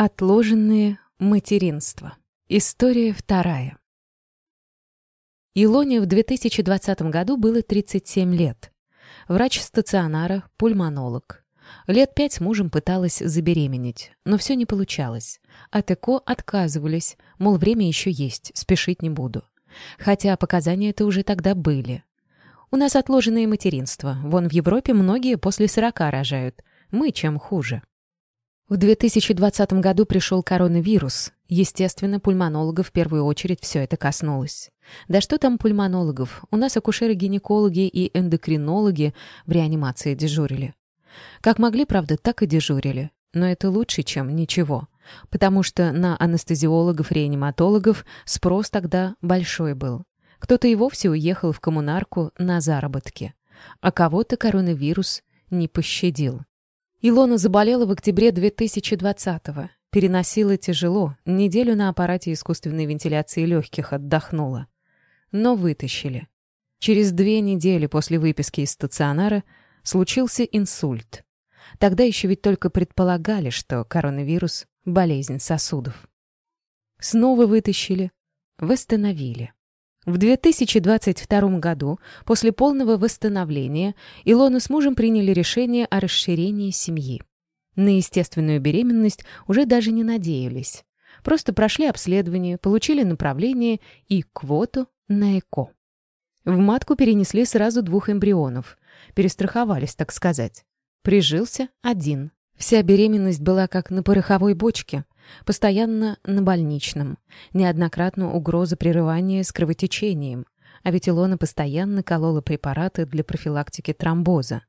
Отложенные материнства. История вторая. Илоне в 2020 году было 37 лет. Врач стационара, пульмонолог. Лет пять мужем пыталась забеременеть, но все не получалось. От ЭКО отказывались, мол, время еще есть, спешить не буду. Хотя показания это уже тогда были. У нас отложенное материнство. Вон в Европе многие после 40 рожают. Мы чем хуже. В 2020 году пришел коронавирус. Естественно, пульмонологов в первую очередь все это коснулось. Да что там пульмонологов? У нас акушеры-гинекологи и эндокринологи в реанимации дежурили. Как могли, правда, так и дежурили. Но это лучше, чем ничего. Потому что на анестезиологов-реаниматологов спрос тогда большой был. Кто-то и вовсе уехал в коммунарку на заработки. А кого-то коронавирус не пощадил. Илона заболела в октябре 2020-го. Переносила тяжело, неделю на аппарате искусственной вентиляции легких отдохнула. Но вытащили. Через две недели после выписки из стационара случился инсульт. Тогда еще ведь только предполагали, что коронавирус — болезнь сосудов. Снова вытащили, восстановили. В 2022 году, после полного восстановления, Илона с мужем приняли решение о расширении семьи. На естественную беременность уже даже не надеялись. Просто прошли обследование, получили направление и квоту на ЭКО. В матку перенесли сразу двух эмбрионов. Перестраховались, так сказать. Прижился один. Вся беременность была как на пороховой бочке — Постоянно на больничном. Неоднократно угроза прерывания с кровотечением. А ведь Илона постоянно колола препараты для профилактики тромбоза.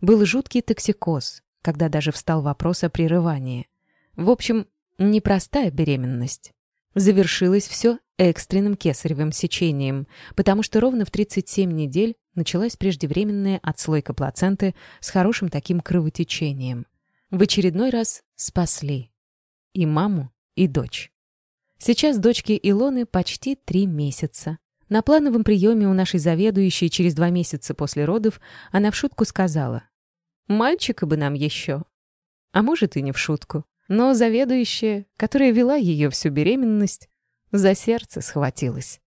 Был жуткий токсикоз, когда даже встал вопрос о прерывании. В общем, непростая беременность. Завершилось все экстренным кесаревым сечением, потому что ровно в 37 недель началась преждевременная отслойка плаценты с хорошим таким кровотечением. В очередной раз спасли и маму, и дочь. Сейчас дочке Илоны почти три месяца. На плановом приеме у нашей заведующей через два месяца после родов она в шутку сказала «Мальчика бы нам еще». А может и не в шутку. Но заведующая, которая вела ее всю беременность, за сердце схватилась.